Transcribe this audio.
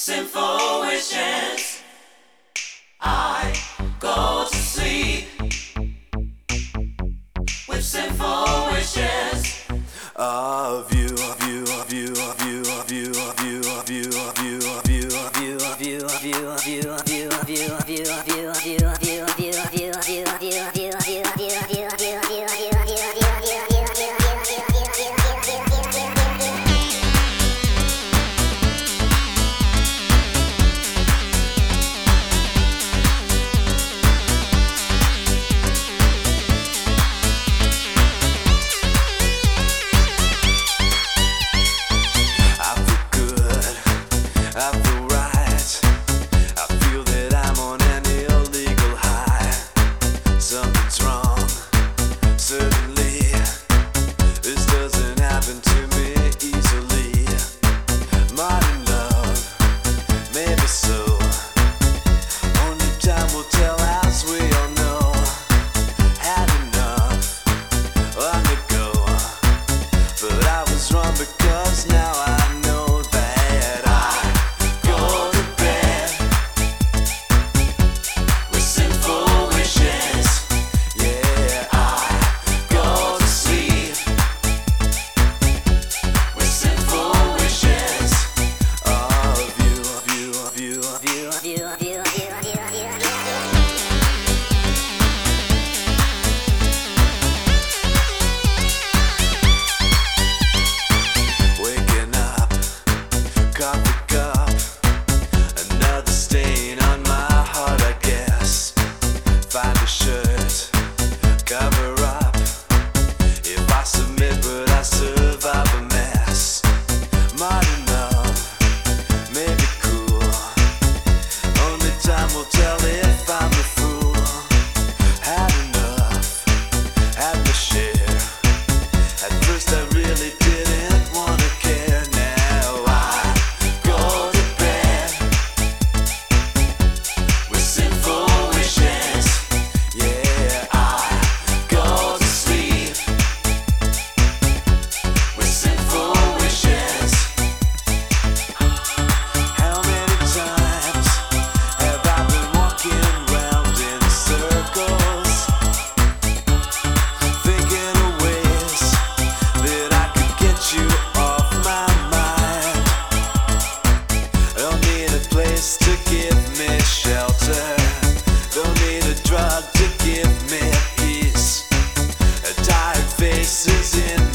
sinful wishes. I go to sleep with sinful wishes of you, of you, of you, of you, of you, of you, of you, of you, of you, of you, of you, you, you, you, you, you, you, you. This is in